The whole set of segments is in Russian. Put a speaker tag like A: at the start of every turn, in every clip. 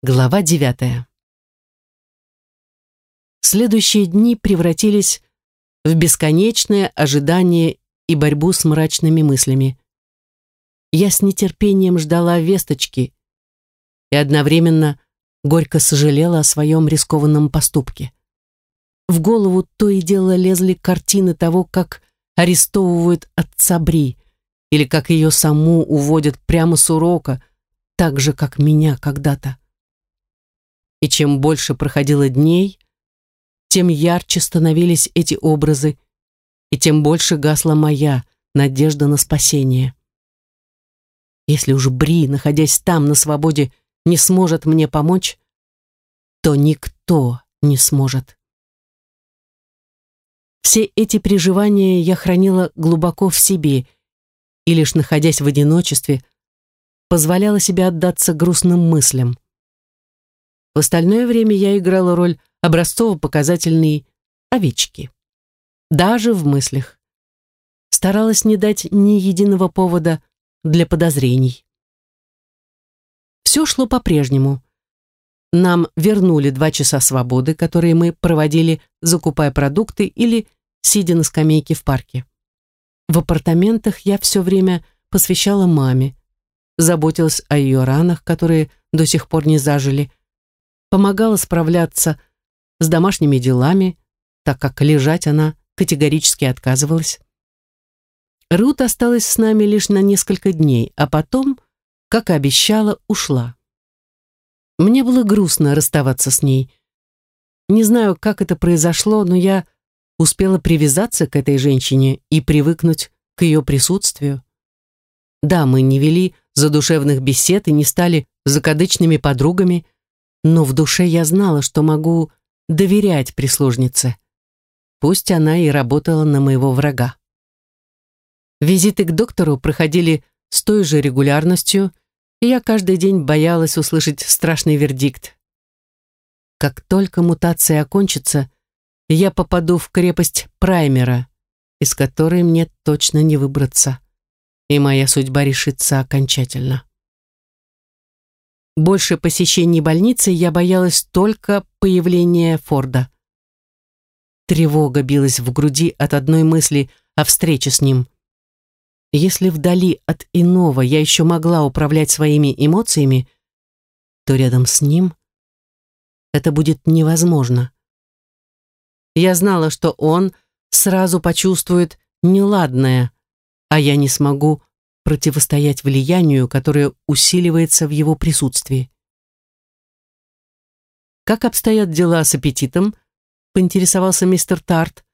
A: Глава девятая. Следующие дни превратились в бесконечное ожидание и борьбу с мрачными мыслями. Я с нетерпением ждала весточки и одновременно горько сожалела о своем рискованном поступке. В голову то и дело лезли картины того, как арестовывают отца Бри, или как ее саму уводят прямо с урока, так же, как меня когда-то. И чем больше проходило дней, тем ярче становились эти образы, и тем больше гасла моя надежда на спасение. Если уж Бри, находясь там на свободе, не сможет мне помочь, то никто не сможет. Все эти переживания я хранила глубоко в себе и лишь находясь в одиночестве, позволяла себе отдаться грустным мыслям. В остальное время я играла роль образцово-показательной овечки. Даже в мыслях. Старалась не дать ни единого повода для подозрений. Все шло по-прежнему. Нам вернули два часа свободы, которые мы проводили, закупая продукты или сидя на скамейке в парке. В апартаментах я все время посвящала маме, заботилась о ее ранах, которые до сих пор не зажили, помогала справляться с домашними делами, так как лежать она категорически отказывалась. Рут осталась с нами лишь на несколько дней, а потом, как и обещала, ушла. Мне было грустно расставаться с ней. Не знаю, как это произошло, но я успела привязаться к этой женщине и привыкнуть к ее присутствию. Да, мы не вели задушевных бесед и не стали закадычными подругами, но в душе я знала, что могу доверять прислужнице. Пусть она и работала на моего врага. Визиты к доктору проходили с той же регулярностью, и я каждый день боялась услышать страшный вердикт. Как только мутация окончится, я попаду в крепость Праймера, из которой мне точно не выбраться, и моя судьба решится окончательно. Больше посещений больницы я боялась только появления Форда. Тревога билась в груди от одной мысли о встрече с ним. Если вдали от иного я еще могла управлять своими эмоциями, то рядом с ним это будет невозможно. Я знала, что он сразу почувствует неладное, а я не смогу противостоять влиянию, которое усиливается в его присутствии. «Как обстоят дела с аппетитом?» — поинтересовался мистер Тарт,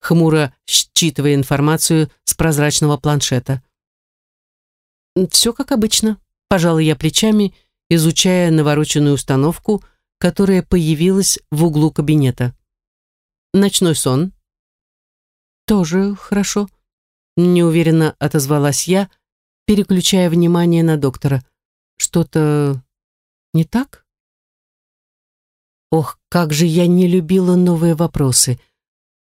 A: хмуро считывая информацию с прозрачного планшета. «Все как обычно», — пожала я плечами, изучая навороченную установку, которая появилась в углу кабинета. «Ночной сон?» «Тоже хорошо», — неуверенно отозвалась я, — переключая внимание на доктора. Что-то не так? Ох, как же я не любила новые вопросы.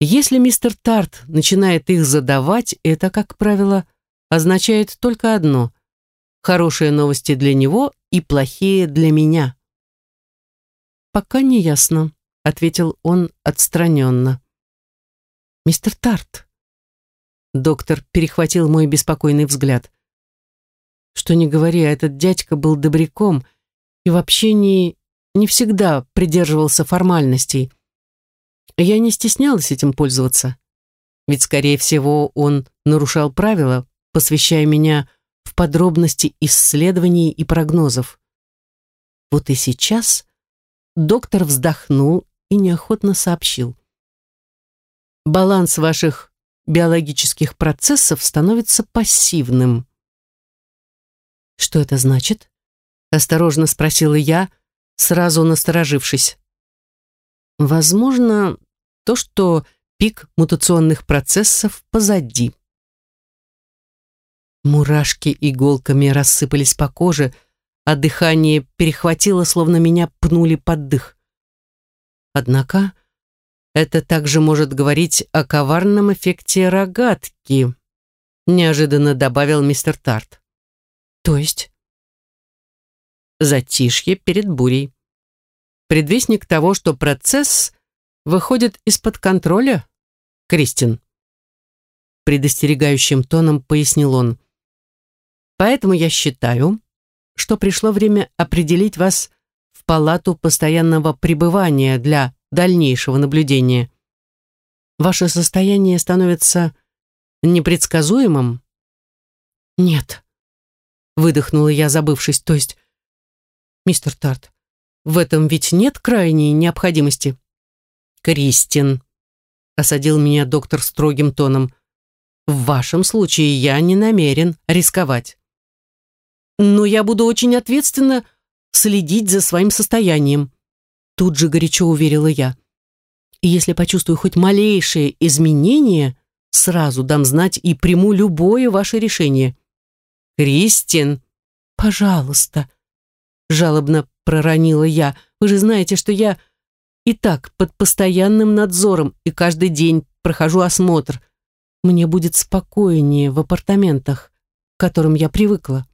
A: Если мистер Тарт начинает их задавать, это, как правило, означает только одно — хорошие новости для него и плохие для меня. «Пока не ясно», — ответил он отстраненно. «Мистер Тарт». Доктор перехватил мой беспокойный взгляд. Что не говори, а этот дядька был добряком и в общении не всегда придерживался формальностей. Я не стеснялась этим пользоваться. Ведь, скорее всего, он нарушал правила, посвящая меня в подробности исследований и прогнозов. Вот и сейчас доктор вздохнул и неохотно сообщил. Баланс ваших биологических процессов становится пассивным. «Что это значит?» — осторожно спросила я, сразу насторожившись. «Возможно, то, что пик мутационных процессов позади». Мурашки иголками рассыпались по коже, а дыхание перехватило, словно меня пнули под дых. Однако это также может говорить о коварном эффекте рогатки, неожиданно добавил мистер Тарт. То есть? затишье перед бурей. Предвестник того, что процесс выходит из-под контроля, Кристин. Предостерегающим тоном пояснил он. Поэтому я считаю, что пришло время определить вас в палату постоянного пребывания для дальнейшего наблюдения. Ваше состояние становится непредсказуемым? Нет, выдохнула я, забывшись, то есть, мистер Тарт, в этом ведь нет крайней необходимости. Кристин, осадил меня доктор строгим тоном, в вашем случае я не намерен рисковать. Но я буду очень ответственно следить за своим состоянием. Тут же горячо уверила я. И если почувствую хоть малейшее изменение, сразу дам знать и приму любое ваше решение. Кристин, пожалуйста, жалобно проронила я. Вы же знаете, что я и так под постоянным надзором и каждый день прохожу осмотр. Мне будет спокойнее в апартаментах, к которым я привыкла.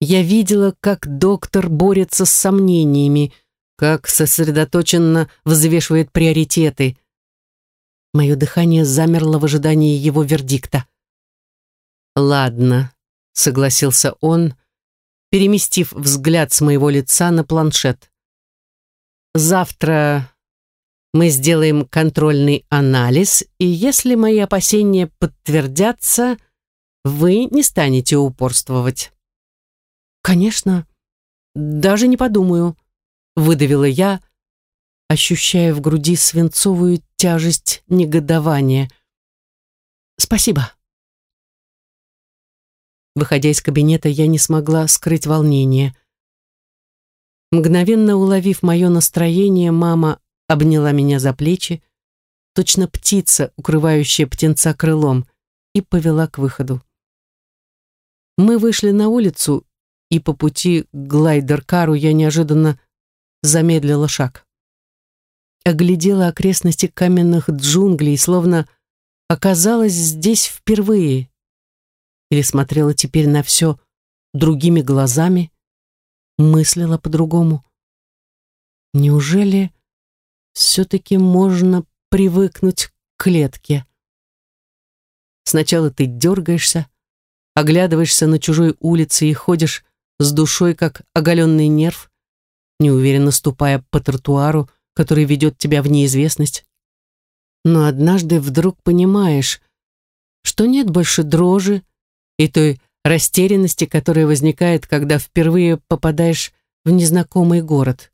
A: Я видела, как доктор борется с сомнениями, как сосредоточенно взвешивает приоритеты. Мое дыхание замерло в ожидании его вердикта. «Ладно», — согласился он, переместив взгляд с моего лица на планшет. «Завтра мы сделаем контрольный анализ, и если мои опасения подтвердятся, вы не станете упорствовать». «Конечно, даже не подумаю», — выдавила я, ощущая в груди свинцовую тяжесть негодования. «Спасибо». Выходя из кабинета, я не смогла скрыть волнение. Мгновенно уловив мое настроение, мама обняла меня за плечи, точно птица, укрывающая птенца крылом, и повела к выходу. Мы вышли на улицу, и по пути к глайдер-кару я неожиданно замедлила шаг. Оглядела окрестности каменных джунглей, словно оказалась здесь впервые. Или смотрела теперь на все другими глазами, мыслила по-другому. Неужели все-таки можно привыкнуть к клетке? Сначала ты дергаешься, оглядываешься на чужой улице и ходишь с душой, как оголенный нерв, неуверенно ступая по тротуару, который ведет тебя в неизвестность. Но однажды вдруг понимаешь, что нет больше дрожи и той растерянности, которая возникает, когда впервые попадаешь в незнакомый город.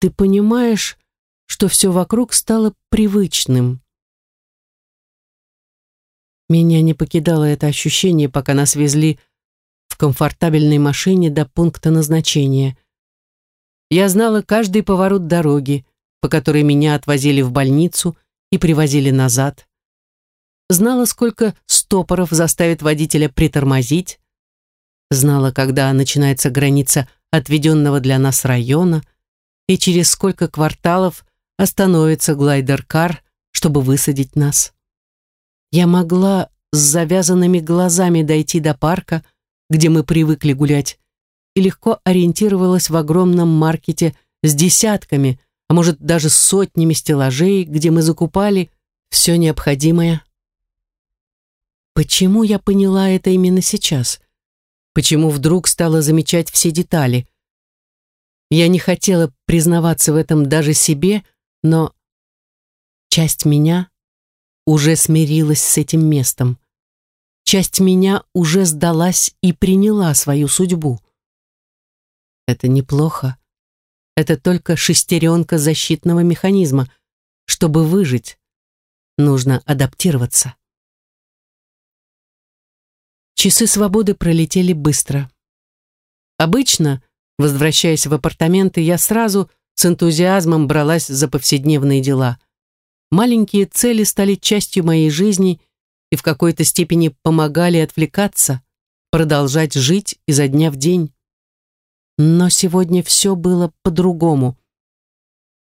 A: Ты понимаешь, что все вокруг стало привычным. Меня не покидало это ощущение, пока нас везли комфортабельной машине до пункта назначения. Я знала каждый поворот дороги, по которой меня отвозили в больницу и привозили назад. Знала, сколько стопоров заставит водителя притормозить. Знала, когда начинается граница отведенного для нас района и через сколько кварталов остановится глайдер-кар, чтобы высадить нас. Я могла с завязанными глазами дойти до парка, где мы привыкли гулять, и легко ориентировалась в огромном маркете с десятками, а может даже сотнями стеллажей, где мы закупали все необходимое. Почему я поняла это именно сейчас? Почему вдруг стала замечать все детали? Я не хотела признаваться в этом даже себе, но часть меня уже смирилась с этим местом часть меня уже сдалась и приняла свою судьбу. Это неплохо. Это только шестеренка защитного механизма. Чтобы выжить, нужно адаптироваться. Часы свободы пролетели быстро. Обычно, возвращаясь в апартаменты, я сразу с энтузиазмом бралась за повседневные дела. Маленькие цели стали частью моей жизни и в какой-то степени помогали отвлекаться, продолжать жить изо дня в день. Но сегодня все было по-другому.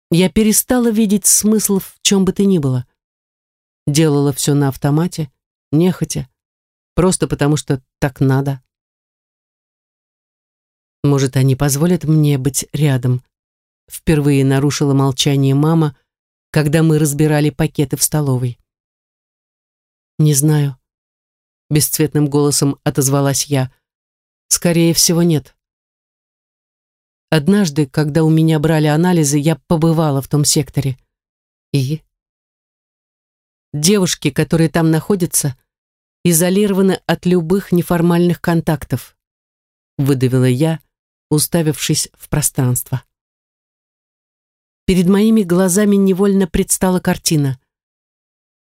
A: Я перестала видеть смысл в чем бы то ни было. Делала все на автомате, нехотя, просто потому что так надо. Может, они позволят мне быть рядом? Впервые нарушила молчание мама, когда мы разбирали пакеты в столовой. Не знаю. Бесцветным голосом отозвалась я. Скорее всего, нет. Однажды, когда у меня брали анализы, я побывала в том секторе. И? Девушки, которые там находятся, изолированы от любых неформальных контактов, выдавила я, уставившись в пространство. Перед моими глазами невольно предстала картина.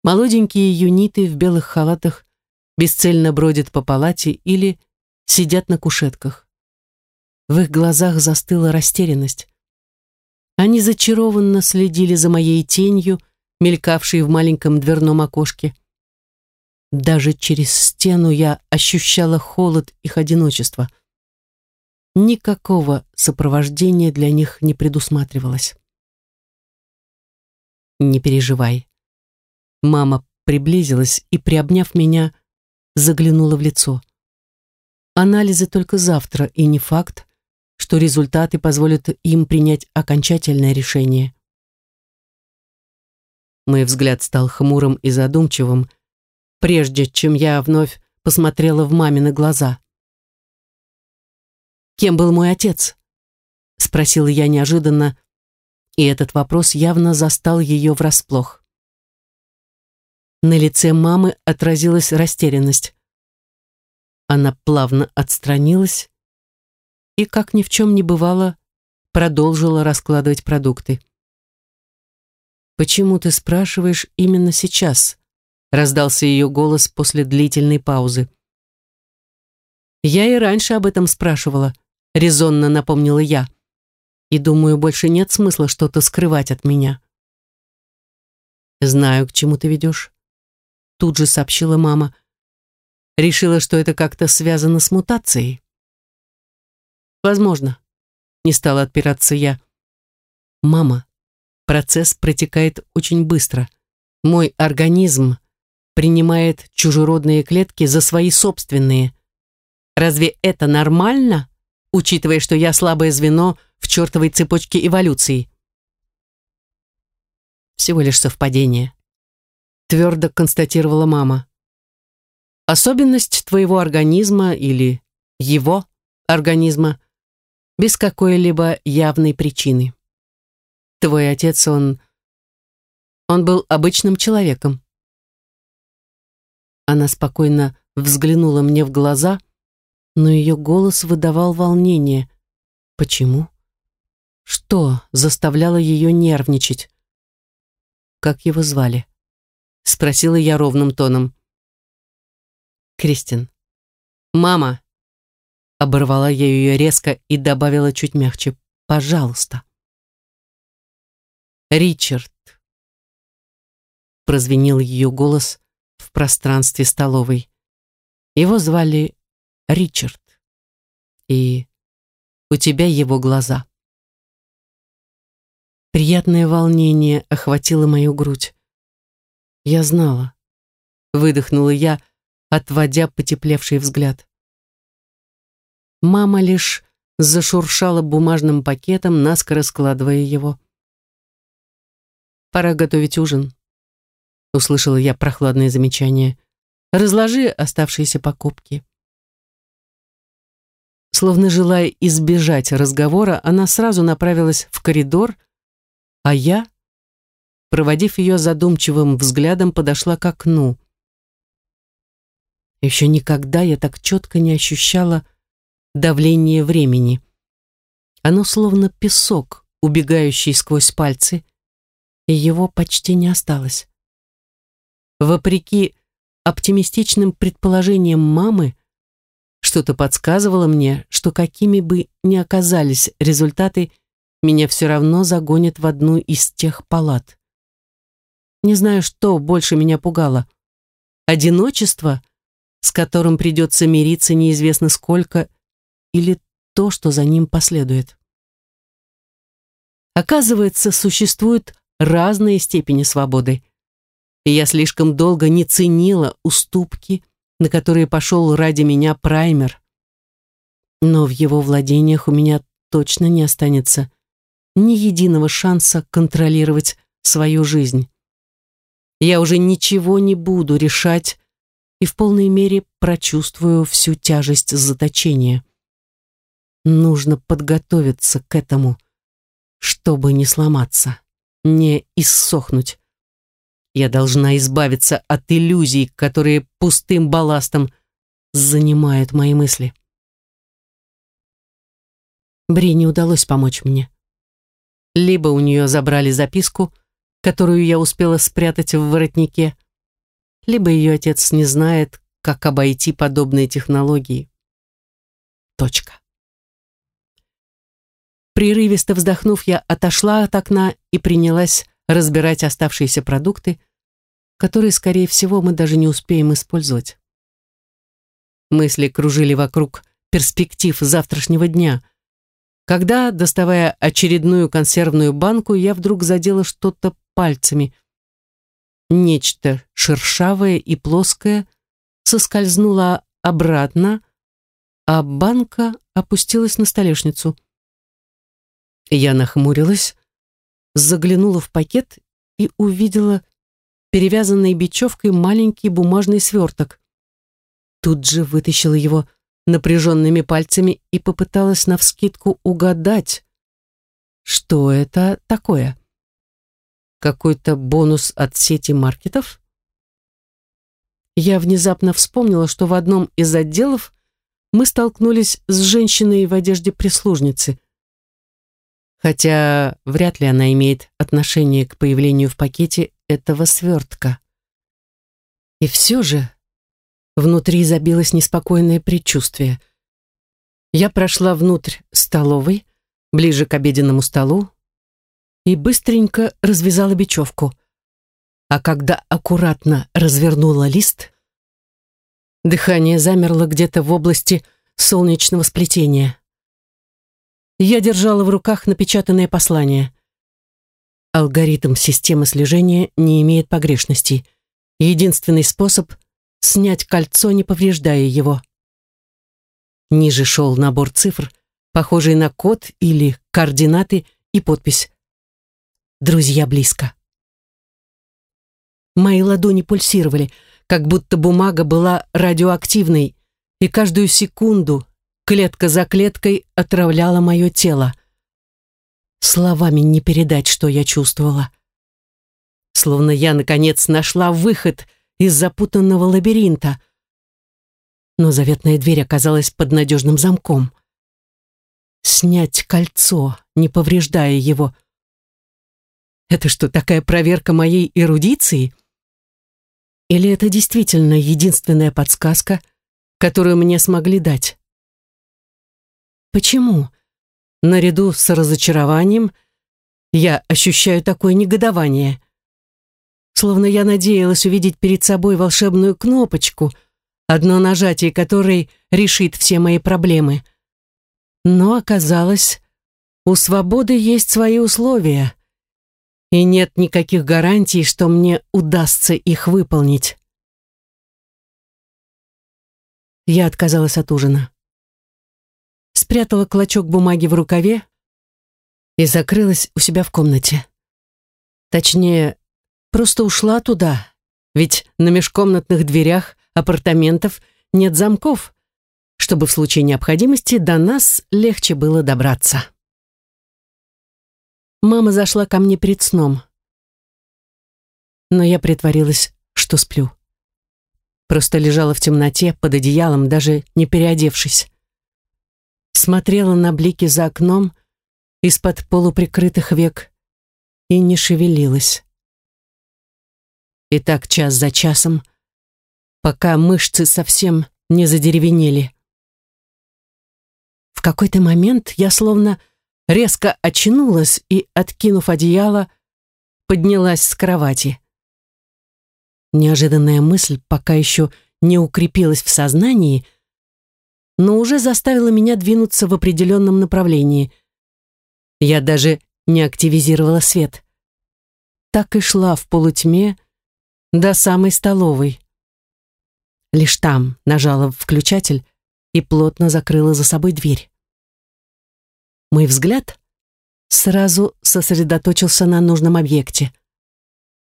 A: Молоденькие юниты в белых халатах бесцельно бродят по палате или сидят на кушетках. В их глазах застыла растерянность. Они зачарованно следили за моей тенью, мелькавшей в маленьком дверном окошке. Даже через стену я ощущала холод их одиночества. Никакого сопровождения для них не предусматривалось. «Не переживай». Мама приблизилась и, приобняв меня, заглянула в лицо. Анализы только завтра, и не факт, что результаты позволят им принять окончательное решение. Мой взгляд стал хмурым и задумчивым, прежде чем я вновь посмотрела в мамины глаза. «Кем был мой отец?» — спросила я неожиданно, и этот вопрос явно застал ее врасплох. На лице мамы отразилась растерянность. Она плавно отстранилась и, как ни в чем не бывало, продолжила раскладывать продукты. «Почему ты спрашиваешь именно сейчас?» Раздался ее голос после длительной паузы. «Я и раньше об этом спрашивала», — резонно напомнила я. «И думаю, больше нет смысла что-то скрывать от меня». «Знаю, к чему ты ведешь», — тут же сообщила мама. «Решила, что это как-то связано с мутацией». Возможно. Не стала отпираться я. Мама, процесс протекает очень быстро. Мой организм принимает чужеродные клетки за свои собственные. Разве это нормально, учитывая, что я слабое звено в чертовой цепочке эволюции? Всего лишь совпадение. Твердо констатировала мама. Особенность твоего организма или его организма без какой-либо явной причины. Твой отец, он... Он был обычным человеком. Она спокойно взглянула мне в глаза, но ее голос выдавал волнение. Почему? Что заставляло ее нервничать? Как его звали? Спросила я ровным тоном. Кристин. Мама, Оборвала я ее резко и добавила чуть мягче. «Пожалуйста». «Ричард», — прозвенел ее голос в пространстве столовой. Его звали Ричард. И у тебя его глаза. Приятное волнение охватило мою грудь. Я знала. Выдохнула я, отводя потеплевший взгляд. Мама лишь зашуршала бумажным пакетом, наскоро складывая его. «Пора готовить ужин», — услышала я прохладное замечание. «Разложи оставшиеся покупки». Словно желая избежать разговора, она сразу направилась в коридор, а я, проводив ее задумчивым взглядом, подошла к окну. Еще никогда я так четко не ощущала, давление времени. Оно словно песок, убегающий сквозь пальцы, и его почти не осталось. Вопреки оптимистичным предположениям мамы, что-то подсказывало мне, что какими бы ни оказались результаты, меня все равно загонят в одну из тех палат. Не знаю, что больше меня пугало. Одиночество, с которым придется мириться неизвестно сколько, или то, что за ним последует. Оказывается, существуют разные степени свободы. И я слишком долго не ценила уступки, на которые пошел ради меня праймер. но в его владениях у меня точно не останется ни единого шанса контролировать свою жизнь. Я уже ничего не буду решать и в полной мере прочувствую всю тяжесть заточения. Нужно подготовиться к этому, чтобы не сломаться, не иссохнуть. Я должна избавиться от иллюзий, которые пустым балластом занимают мои мысли. Бри не удалось помочь мне. Либо у нее забрали записку, которую я успела спрятать в воротнике, либо ее отец не знает, как обойти подобные технологии. Точка. Прерывисто вздохнув, я отошла от окна и принялась разбирать оставшиеся продукты, которые, скорее всего, мы даже не успеем использовать. Мысли кружили вокруг перспектив завтрашнего дня, когда, доставая очередную консервную банку, я вдруг задела что-то пальцами. Нечто шершавое и плоское соскользнуло обратно, а банка опустилась на столешницу. Я нахмурилась, заглянула в пакет и увидела перевязанный бечевкой маленький бумажный сверток. Тут же вытащила его напряженными пальцами и попыталась навскидку угадать, что это такое. Какой-то бонус от сети маркетов? Я внезапно вспомнила, что в одном из отделов мы столкнулись с женщиной в одежде прислужницы. Хотя вряд ли она имеет отношение к появлению в пакете этого свертка. И все же внутри забилось неспокойное предчувствие. Я прошла внутрь столовой, ближе к обеденному столу, и быстренько развязала бечевку. А когда аккуратно развернула лист, дыхание замерло где-то в области солнечного сплетения. Я держала в руках напечатанное послание. Алгоритм системы слежения не имеет погрешностей. Единственный способ — снять кольцо, не повреждая его. Ниже шел набор цифр, похожий на код или координаты и подпись. «Друзья близко». Мои ладони пульсировали, как будто бумага была радиоактивной, и каждую секунду, клетка за клеткой, отравляла мое тело. Словами не передать, что я чувствовала. Словно я, наконец, нашла выход из запутанного лабиринта. Но заветная дверь оказалась под надежным замком. Снять кольцо, не повреждая его. Это что, такая проверка моей эрудиции? Или это действительно единственная подсказка, которую мне смогли дать? Почему? Наряду с разочарованием я ощущаю такое негодование. Словно я надеялась увидеть перед собой волшебную кнопочку, одно нажатие которой решит все мои проблемы. Но оказалось, у свободы есть свои условия, и нет никаких гарантий, что мне удастся их выполнить. Я отказалась от ужина спрятала клочок бумаги в рукаве и закрылась у себя в комнате. Точнее, просто ушла туда, ведь на межкомнатных дверях апартаментов нет замков, чтобы в случае необходимости до нас легче было добраться. Мама зашла ко мне перед сном, но я притворилась, что сплю. Просто лежала в темноте под одеялом, даже не переодевшись смотрела на блики за окном из-под полуприкрытых век и не шевелилась. И так час за часом, пока мышцы совсем не задеревенели. В какой-то момент я словно резко очнулась и, откинув одеяло, поднялась с кровати. Неожиданная мысль пока еще не укрепилась в сознании — но уже заставила меня двинуться в определенном направлении. Я даже не активизировала свет. Так и шла в полутьме до самой столовой. Лишь там нажала включатель, и плотно закрыла за собой дверь. Мой взгляд сразу сосредоточился на нужном объекте.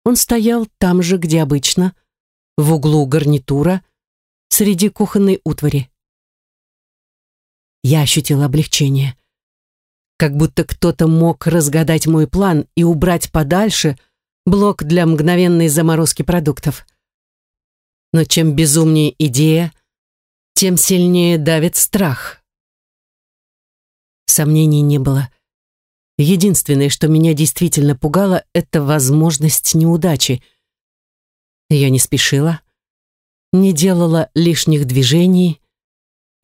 A: Он стоял там же, где обычно, в углу гарнитура, среди кухонной утвари. Я ощутила облегчение. Как будто кто-то мог разгадать мой план и убрать подальше блок для мгновенной заморозки продуктов. Но чем безумнее идея, тем сильнее давит страх. Сомнений не было. Единственное, что меня действительно пугало, это возможность неудачи. Я не спешила, не делала лишних движений,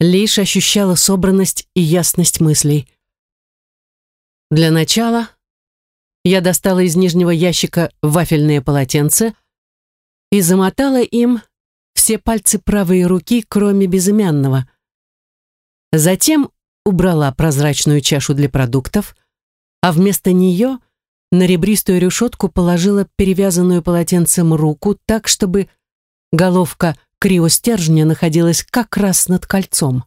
A: лишь ощущала собранность и ясность мыслей. Для начала я достала из нижнего ящика вафельное полотенце и замотала им все пальцы правой руки, кроме безымянного. Затем убрала прозрачную чашу для продуктов, а вместо нее на ребристую решетку положила перевязанную полотенцем руку так, чтобы головка криостержня находилась как раз над кольцом.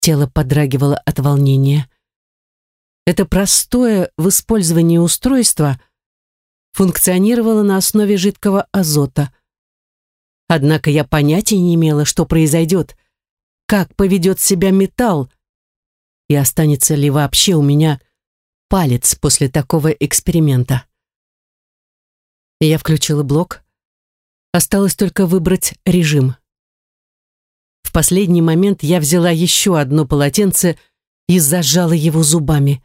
A: Тело подрагивало от волнения. Это простое в использовании устройство функционировало на основе жидкого азота. Однако я понятия не имела, что произойдет, как поведет себя металл, и останется ли вообще у меня палец после такого эксперимента. Я включила блок. Осталось только выбрать режим. В последний момент я взяла еще одно полотенце и зажала его зубами.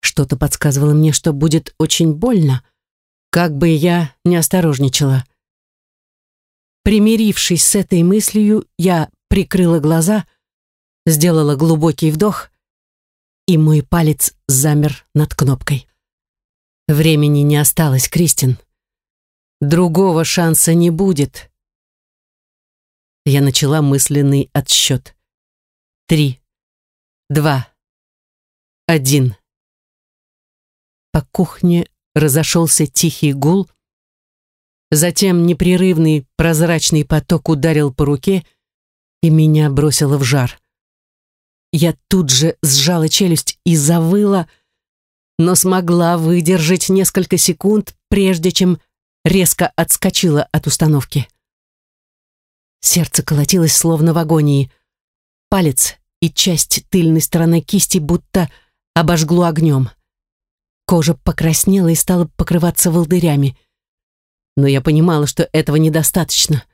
A: Что-то подсказывало мне, что будет очень больно, как бы я не осторожничала. Примирившись с этой мыслью, я прикрыла глаза, сделала глубокий вдох, и мой палец замер над кнопкой. Времени не осталось, Кристин. Другого шанса не будет. Я начала мысленный отсчет. Три, два, один. По кухне разошелся тихий гул, затем непрерывный прозрачный поток ударил по руке, и меня бросило в жар. Я тут же сжала челюсть и завыла, но смогла выдержать несколько секунд, прежде чем резко отскочила от установки. Сердце колотилось словно в агонии. Палец и часть тыльной стороны кисти будто обожгло огнем. Кожа покраснела и стала покрываться волдырями. Но я понимала, что этого недостаточно.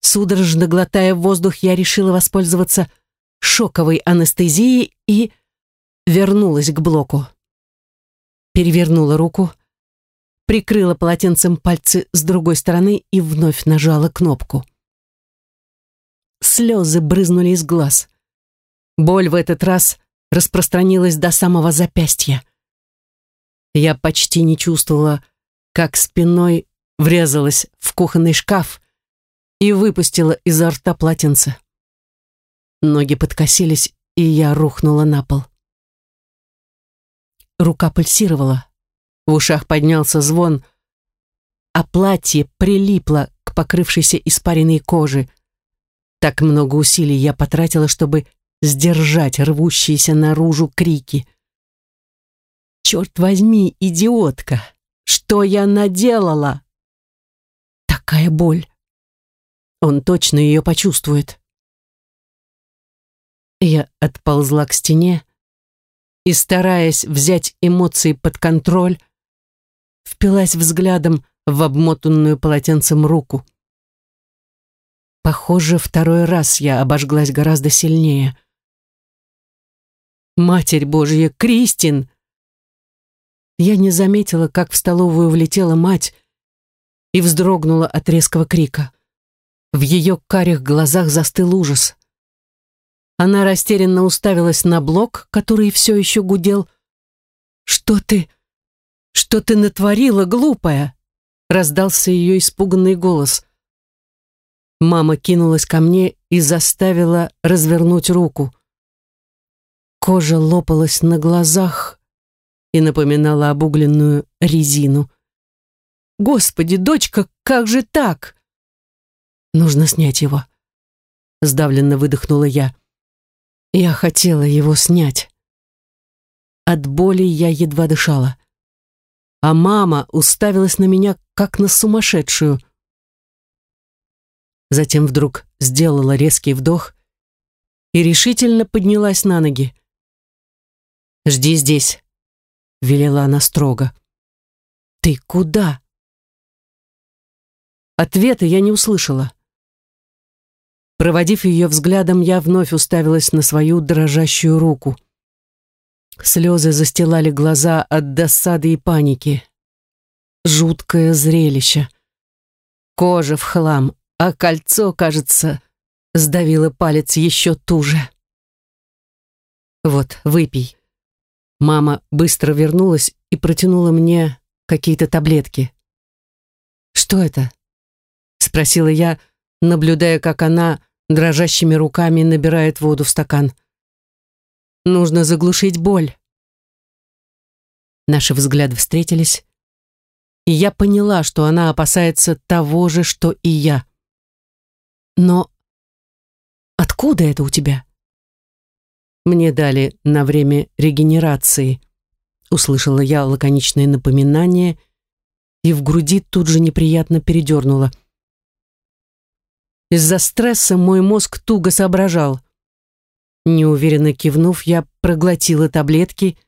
A: Судорожно глотая воздух, я решила воспользоваться шоковой анестезией и вернулась к блоку. Перевернула руку, прикрыла полотенцем пальцы с другой стороны и вновь нажала кнопку. Слезы брызнули из глаз. Боль в этот раз распространилась до самого запястья. Я почти не чувствовала, как спиной врезалась в кухонный шкаф, и выпустила изо рта полотенце. Ноги подкосились, и я рухнула на пол. Рука пульсировала, в ушах поднялся звон, а платье прилипло к покрывшейся испаренной коже. Так много усилий я потратила, чтобы сдержать рвущиеся наружу крики. «Черт возьми, идиотка! Что я наделала?» Такая боль. Он точно ее почувствует. Я отползла к стене и, стараясь взять эмоции под контроль, впилась взглядом в обмотанную полотенцем руку. Похоже, второй раз я обожглась гораздо сильнее. «Матерь Божья, Кристин!» Я не заметила, как в столовую влетела мать и вздрогнула от резкого крика. В ее карих глазах застыл ужас. Она растерянно уставилась на блок, который все еще гудел. «Что ты? Что ты натворила, глупая?» раздался ее испуганный голос. Мама кинулась ко мне и заставила развернуть руку. Кожа лопалась на глазах и напоминала обугленную резину. «Господи, дочка, как же так?» Нужно снять его. сдавленно выдохнула я. Я хотела его снять. От боли я едва дышала. А мама уставилась на меня, как на сумасшедшую. Затем вдруг сделала резкий вдох и решительно поднялась на ноги. «Жди здесь», — велела она строго. «Ты куда?» Ответа я не услышала. Проводив ее взглядом, я вновь уставилась на свою дрожащую руку. Слезы застилали глаза от досады и паники. Жуткое зрелище. Кожа в хлам, а кольцо, кажется, сдавило палец еще туже. «Вот, выпей». Мама быстро вернулась и протянула мне какие-то таблетки. «Что это?» — спросила я, наблюдая, как она дрожащими руками набирает воду в стакан. «Нужно заглушить боль». Наши взгляды встретились, и я поняла, что она опасается того же, что и я. Но откуда это у тебя? Мне дали на время регенерации. Услышала я лаконичное напоминание, и в груди тут же неприятно передернуло. Из-за стресса мой мозг туго соображал. Неуверенно кивнув, я проглотила таблетки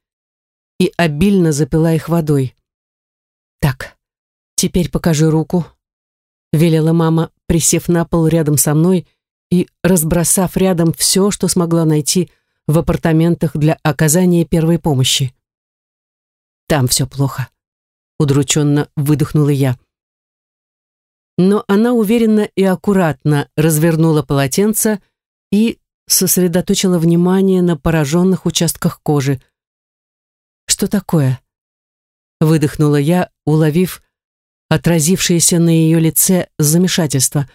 A: и обильно запила их водой. «Так, теперь покажи руку», — велела мама, присев на пол рядом со мной и разбросав рядом все, что смогла найти в апартаментах для оказания первой помощи. «Там все плохо», — удрученно выдохнула я. Но она уверенно и аккуратно развернула полотенце и сосредоточила внимание на пораженных участках кожи. «Что такое?» Выдохнула я, уловив отразившееся на ее лице замешательство.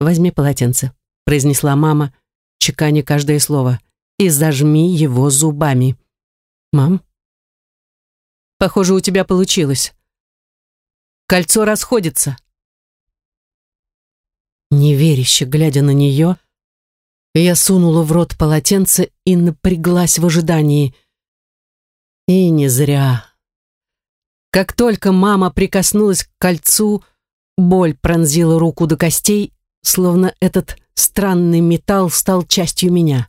A: «Возьми полотенце», — произнесла мама, чеканя каждое слово, «и зажми его зубами». «Мам?» «Похоже, у тебя получилось. Кольцо расходится». Неверяще глядя на нее, я сунула в рот полотенце и напряглась в ожидании. И не зря. Как только мама прикоснулась к кольцу, боль пронзила руку до костей, словно этот странный металл стал частью меня.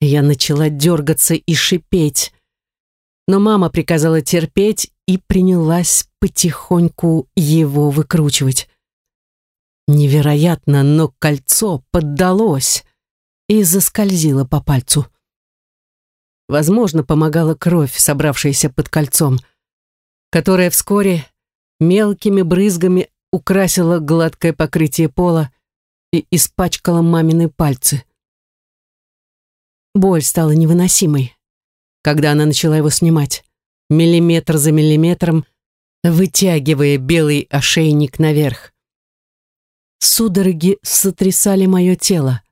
A: Я начала дергаться и шипеть, но мама приказала терпеть и принялась потихоньку его выкручивать. Невероятно, но кольцо поддалось и заскользило по пальцу. Возможно, помогала кровь, собравшаяся под кольцом, которая вскоре мелкими брызгами украсила гладкое покрытие пола и испачкала мамины пальцы. Боль стала невыносимой, когда она начала его снимать, миллиметр за миллиметром, вытягивая белый ошейник наверх. Судороги сотрясали мое тело.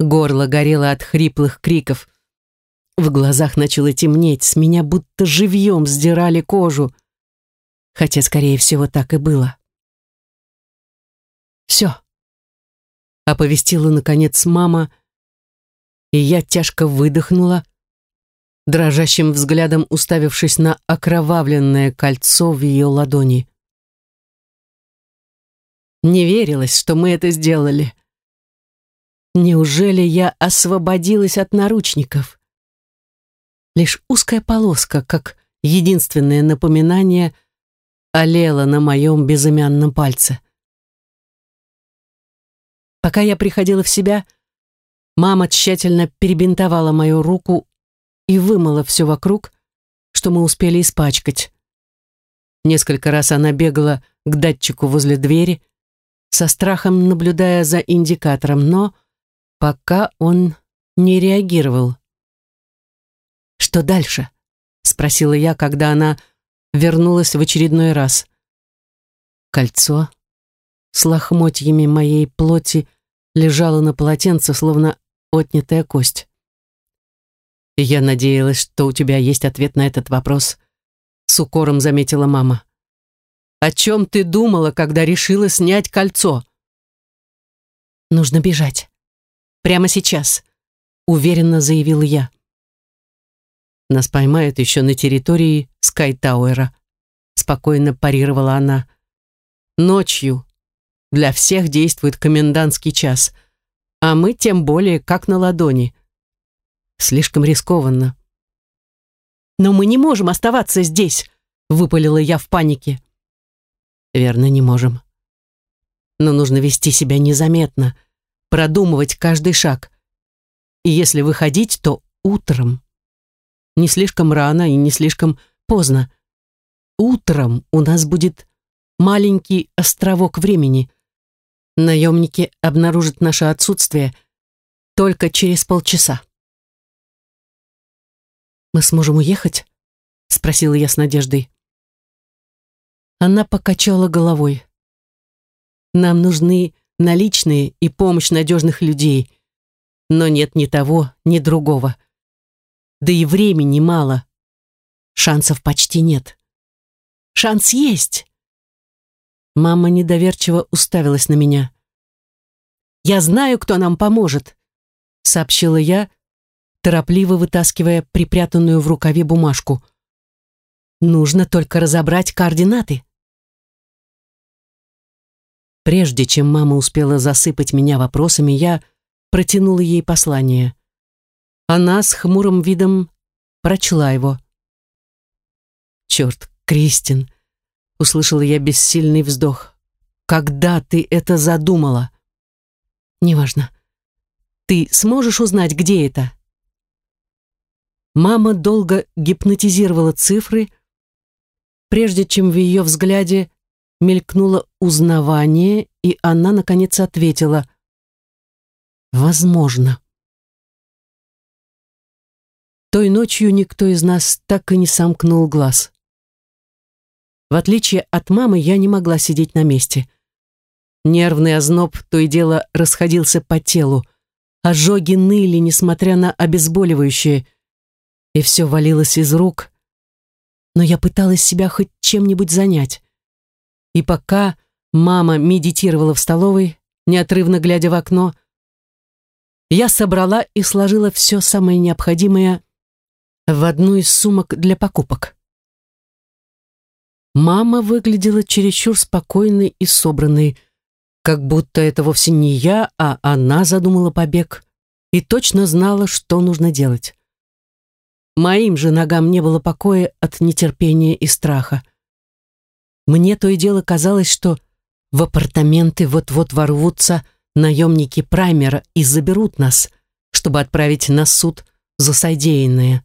A: Горло горело от хриплых криков. В глазах начало темнеть, с меня будто живьем сдирали кожу. Хотя, скорее всего, так и было. «Все», — оповестила, наконец, мама, и я тяжко выдохнула, дрожащим взглядом уставившись на окровавленное кольцо в ее ладони. Не верилось, что мы это сделали. Неужели я освободилась от наручников? Лишь узкая полоска, как единственное напоминание, олела на моем безымянном пальце. Пока я приходила в себя, мама тщательно перебинтовала мою руку и вымыла все вокруг, что мы успели испачкать. Несколько раз она бегала к датчику возле двери, со страхом наблюдая за индикатором, но пока он не реагировал. «Что дальше?» — спросила я, когда она вернулась в очередной раз. Кольцо с лохмотьями моей плоти лежало на полотенце, словно отнятая кость. «Я надеялась, что у тебя есть ответ на этот вопрос», — с укором заметила мама. О чем ты думала, когда решила снять кольцо? Нужно бежать. Прямо сейчас, уверенно заявил я. Нас поймают еще на территории Скайтауэра, спокойно парировала она. Ночью. Для всех действует комендантский час, а мы тем более как на ладони. Слишком рискованно. Но мы не можем оставаться здесь, выпалила я в панике. Верно, не можем. Но нужно вести себя незаметно, продумывать каждый шаг. И если выходить, то утром. Не слишком рано и не слишком поздно. Утром у нас будет маленький островок времени. Наемники обнаружат наше отсутствие только через полчаса. «Мы сможем уехать?» — спросила я с надеждой. Она покачала головой. «Нам нужны наличные и помощь надежных людей, но нет ни того, ни другого. Да и времени мало. Шансов почти нет. Шанс есть!» Мама недоверчиво уставилась на меня. «Я знаю, кто нам поможет», — сообщила я, торопливо вытаскивая припрятанную в рукаве бумажку. «Нужно только разобрать координаты». Прежде чем мама успела засыпать меня вопросами, я протянула ей послание. Она с хмурым видом прочла его. «Черт, Кристин!» — услышала я бессильный вздох. «Когда ты это задумала?» «Неважно. Ты сможешь узнать, где это?» Мама долго гипнотизировала цифры, прежде чем в ее взгляде мелькнуло узнавание, и она, наконец, ответила «Возможно». Той ночью никто из нас так и не сомкнул глаз. В отличие от мамы, я не могла сидеть на месте. Нервный озноб то и дело расходился по телу. Ожоги ныли, несмотря на обезболивающее, и все валилось из рук. Но я пыталась себя хоть чем-нибудь занять. И пока мама медитировала в столовой, неотрывно глядя в окно, я собрала и сложила все самое необходимое в одну из сумок для покупок. Мама выглядела чересчур спокойной и собранной, как будто это вовсе не я, а она задумала побег и точно знала, что нужно делать. Моим же ногам не было покоя от нетерпения и страха. Мне то и дело казалось, что в апартаменты вот-вот ворвутся наемники Праймера и заберут нас, чтобы отправить на суд за содеянное.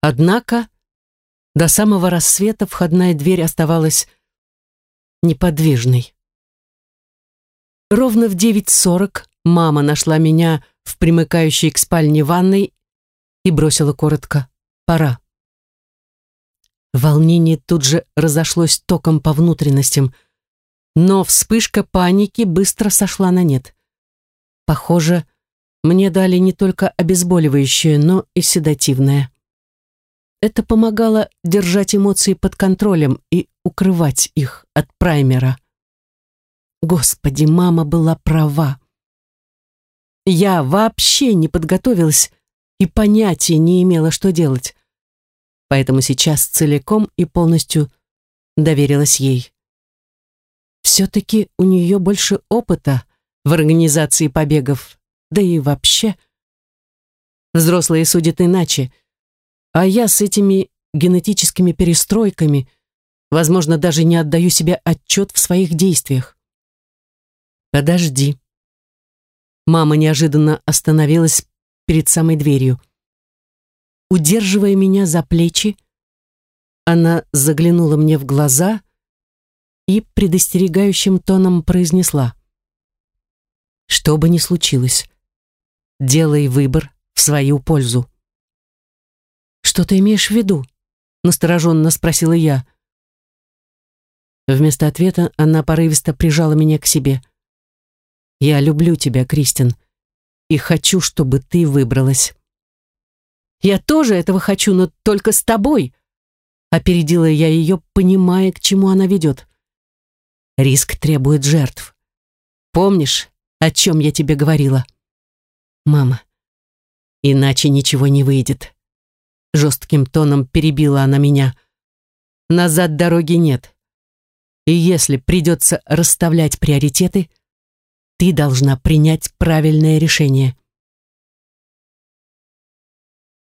A: Однако до самого рассвета входная дверь оставалась неподвижной. Ровно в 9.40 мама нашла меня в примыкающей к спальне ванной и бросила коротко «Пора». Волнение тут же разошлось током по внутренностям, но вспышка паники быстро сошла на нет. Похоже, мне дали не только обезболивающее, но и седативное. Это помогало держать эмоции под контролем и укрывать их от праймера. Господи, мама была права. Я вообще не подготовилась и понятия не имела, что делать. Поэтому сейчас целиком и полностью доверилась ей. Все-таки у нее больше опыта в организации побегов, да и вообще. Взрослые судят иначе, а я с этими генетическими перестройками, возможно, даже не отдаю себе отчет в своих действиях. Подожди. Мама неожиданно остановилась перед самой дверью. Удерживая меня за плечи, она заглянула мне в глаза и предостерегающим тоном произнесла. «Что бы ни случилось, делай выбор в свою пользу». «Что ты имеешь в виду?» — настороженно спросила я. Вместо ответа она порывисто прижала меня к себе. «Я люблю тебя, Кристин и хочу, чтобы ты выбралась. Я тоже этого хочу, но только с тобой. Опередила я ее, понимая, к чему она ведет. Риск требует жертв. Помнишь, о чем я тебе говорила. Мама, иначе ничего не выйдет. Жестким тоном перебила она меня. Назад дороги нет. И если придется расставлять приоритеты, ты должна принять правильное решение.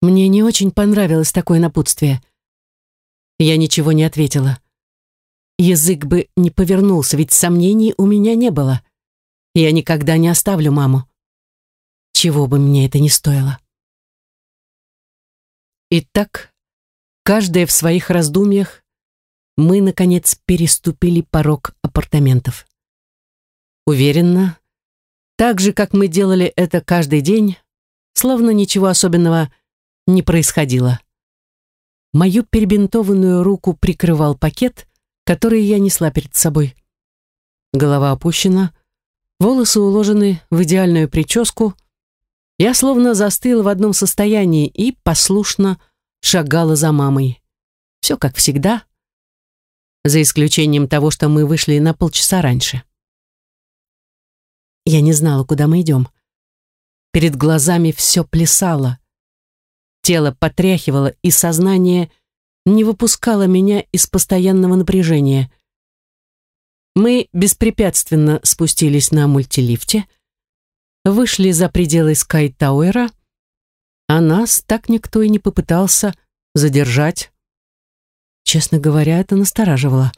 A: Мне не очень понравилось такое напутствие. Я ничего не ответила. Язык бы не повернулся, ведь сомнений у меня не было. Я никогда не оставлю маму. Чего бы мне это ни стоило. Итак, каждая в своих раздумьях, мы, наконец, переступили порог апартаментов. Уверенно, так же, как мы делали это каждый день, словно ничего особенного не происходило. Мою перебинтованную руку прикрывал пакет, который я несла перед собой. Голова опущена, волосы уложены в идеальную прическу. Я словно застыла в одном состоянии и послушно шагала за мамой. Все как всегда, за исключением того, что мы вышли на полчаса раньше. Я не знала, куда мы идем. Перед глазами все плясало. Тело потряхивало, и сознание не выпускало меня из постоянного напряжения. Мы беспрепятственно спустились на мультилифте, вышли за пределы Скайтауэра, а нас так никто и не попытался задержать. Честно говоря, это настораживало.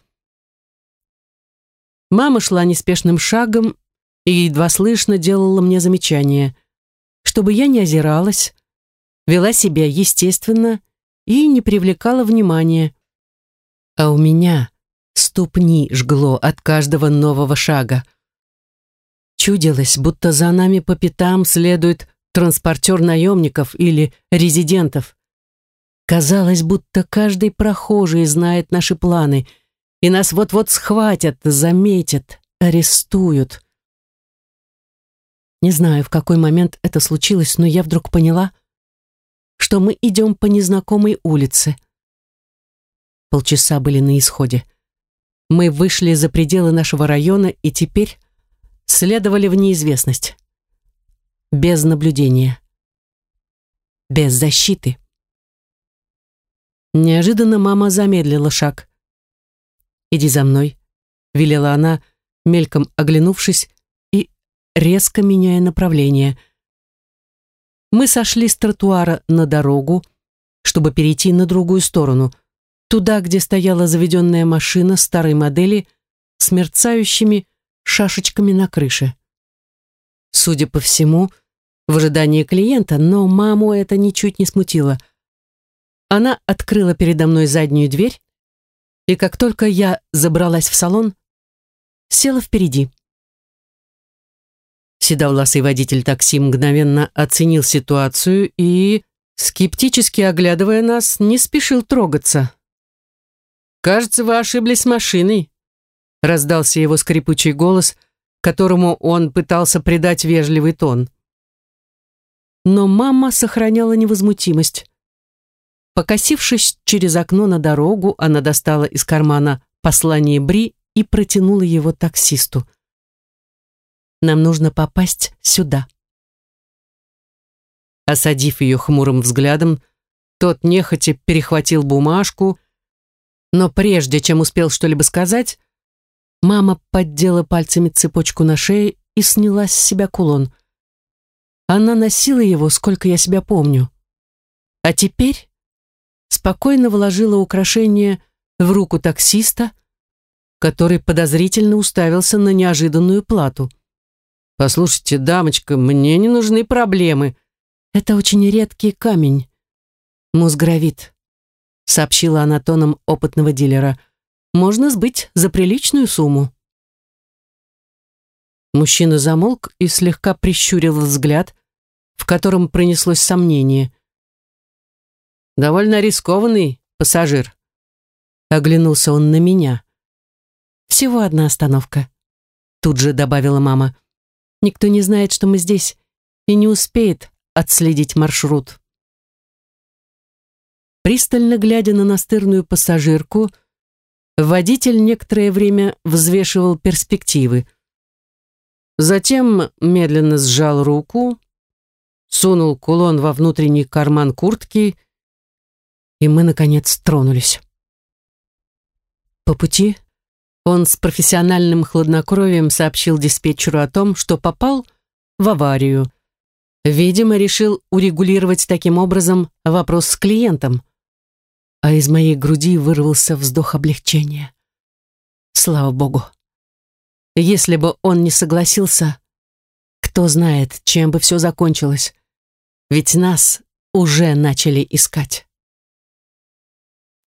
A: Мама шла неспешным шагом и едва слышно делала мне замечания, чтобы я не озиралась, вела себя естественно и не привлекала внимания. А у меня ступни жгло от каждого нового шага. Чудилось, будто за нами по пятам следует транспортер наемников или резидентов. Казалось, будто каждый прохожий знает наши планы, и нас вот-вот схватят, заметят, арестуют. Не знаю, в какой момент это случилось, но я вдруг поняла, что мы идем по незнакомой улице. Полчаса были на исходе. Мы вышли за пределы нашего района и теперь следовали в неизвестность. Без наблюдения. Без защиты. Неожиданно мама замедлила шаг. «Иди за мной», — велела она, мельком оглянувшись резко меняя направление. Мы сошли с тротуара на дорогу, чтобы перейти на другую сторону, туда, где стояла заведенная машина старой модели с мерцающими шашечками на крыше. Судя по всему, в ожидании клиента, но маму это ничуть не смутило. Она открыла передо мной заднюю дверь, и как только я забралась в салон, села впереди. Седовласый водитель такси мгновенно оценил ситуацию и, скептически оглядывая нас, не спешил трогаться. «Кажется, вы ошиблись машиной», — раздался его скрипучий голос, которому он пытался придать вежливый тон. Но мама сохраняла невозмутимость. Покосившись через окно на дорогу, она достала из кармана послание Бри и протянула его таксисту. Нам нужно попасть сюда. Осадив ее хмурым взглядом, тот нехотя перехватил бумажку, но прежде чем успел что-либо сказать, мама поддела пальцами цепочку на шее и сняла с себя кулон. Она носила его, сколько я себя помню. А теперь спокойно вложила украшение в руку таксиста, который подозрительно уставился на неожиданную плату. «Послушайте, дамочка, мне не нужны проблемы. Это очень редкий камень. Мусгравит», — сообщила она тоном опытного дилера. «Можно сбыть за приличную сумму». Мужчина замолк и слегка прищурил взгляд, в котором пронеслось сомнение. «Довольно рискованный пассажир», — оглянулся он на меня. «Всего одна остановка», — тут же добавила мама. Никто не знает, что мы здесь, и не успеет отследить маршрут. Пристально глядя на настырную пассажирку, водитель некоторое время взвешивал перспективы. Затем медленно сжал руку, сунул кулон во внутренний карман куртки, и мы, наконец, тронулись. По пути он с профессиональным хладнокровием сообщил диспетчеру о том, что попал в аварию. Видимо, решил урегулировать таким образом вопрос с клиентом. А из моей груди вырвался вздох облегчения. Слава богу. Если бы он не согласился, кто знает, чем бы все закончилось. Ведь нас уже начали искать.